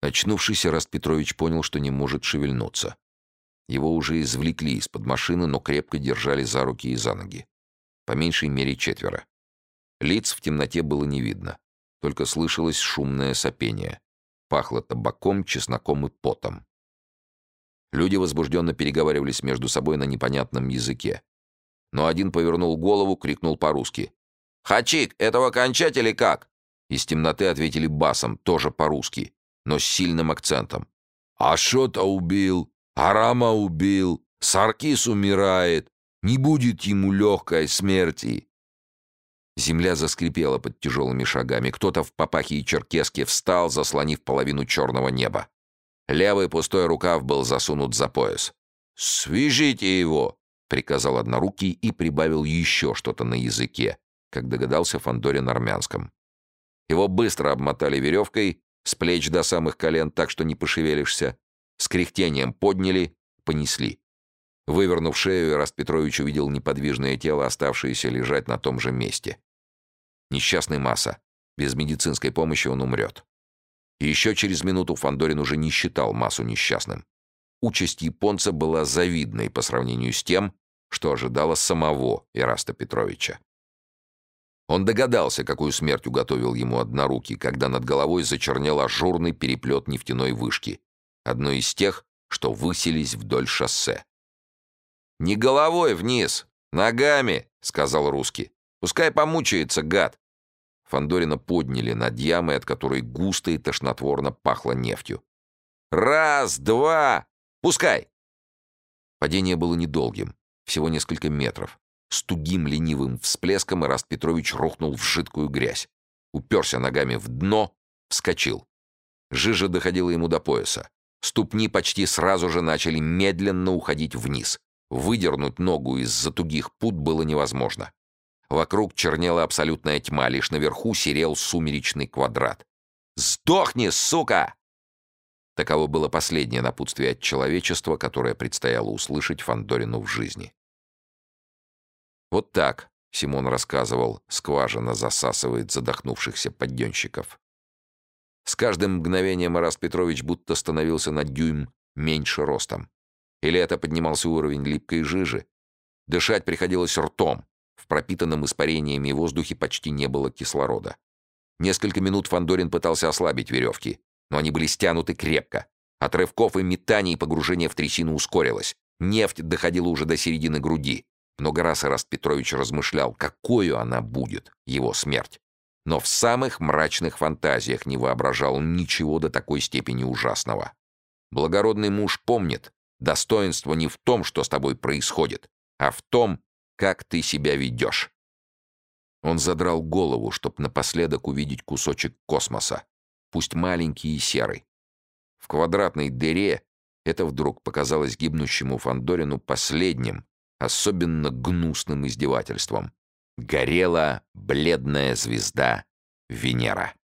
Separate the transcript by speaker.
Speaker 1: Очнувшись, Раст Петрович понял, что не может шевельнуться. Его уже извлекли из-под машины, но крепко держали за руки и за ноги. По меньшей мере четверо. Лиц в темноте было не видно. Только слышалось шумное сопение. Пахло табаком, чесноком и потом. Люди возбужденно переговаривались между собой на непонятном языке. Но один повернул голову, крикнул по-русски. «Хачик, этого кончать или как?» Из темноты ответили басом, тоже по-русски, но с сильным акцентом. «Ашота убил, Арама убил, Саркис умирает, не будет ему легкой смерти». Земля заскрипела под тяжелыми шагами. Кто-то в папахе и черкеске встал, заслонив половину черного неба. Левый пустой рукав был засунут за пояс. «Свяжите его!» — приказал однорукий и прибавил еще что-то на языке, как догадался Фандорин армянском. Его быстро обмотали веревкой, с плеч до самых колен, так что не пошевелишься. С кряхтением подняли, понесли. Вывернув шею, Раст Петрович увидел неподвижное тело, оставшееся лежать на том же месте. Несчастный масса. Без медицинской помощи он умрет. И еще через минуту Фандорин уже не считал массу несчастным. Участь японца была завидной по сравнению с тем, что ожидало самого Ираста Петровича. Он догадался, какую смерть уготовил ему однорукий, когда над головой зачернел ажурный переплет нефтяной вышки, одной из тех, что высились вдоль шоссе. «Не головой вниз, ногами», — сказал русский. «Пускай помучается, гад. Фандорина подняли над ямой, от которой густо и тошнотворно пахло нефтью. «Раз, два! Пускай!» Падение было недолгим, всего несколько метров. С тугим ленивым всплеском Ираст Петрович рухнул в жидкую грязь. Уперся ногами в дно, вскочил. Жижа доходила ему до пояса. Ступни почти сразу же начали медленно уходить вниз. Выдернуть ногу из-за тугих пут было невозможно. Вокруг чернела абсолютная тьма, лишь наверху серел сумеречный квадрат. «Сдохни, сука!» Таково было последнее напутствие от человечества, которое предстояло услышать Фандорину в жизни. Вот так, Симон рассказывал, скважина засасывает задохнувшихся подъемщиков. С каждым мгновением Арас Петрович будто становился на дюйм меньше ростом. Или это поднимался уровень липкой жижи. Дышать приходилось ртом, в пропитанном испарениями воздухе почти не было кислорода. Несколько минут Фандорин пытался ослабить веревки, но они были стянуты крепко. От рывков и метаний погружение в трясину ускорилось. Нефть доходила уже до середины груди. Много раз Ираст Петрович размышлял, какую она будет, его смерть. Но в самых мрачных фантазиях не воображал ничего до такой степени ужасного. Благородный муж помнит, достоинство не в том, что с тобой происходит, а в том, как ты себя ведешь». Он задрал голову, чтобы напоследок увидеть кусочек космоса, пусть маленький и серый. В квадратной дыре это вдруг показалось гибнущему Фандорину последним, особенно гнусным издевательством. Горела бледная звезда Венера.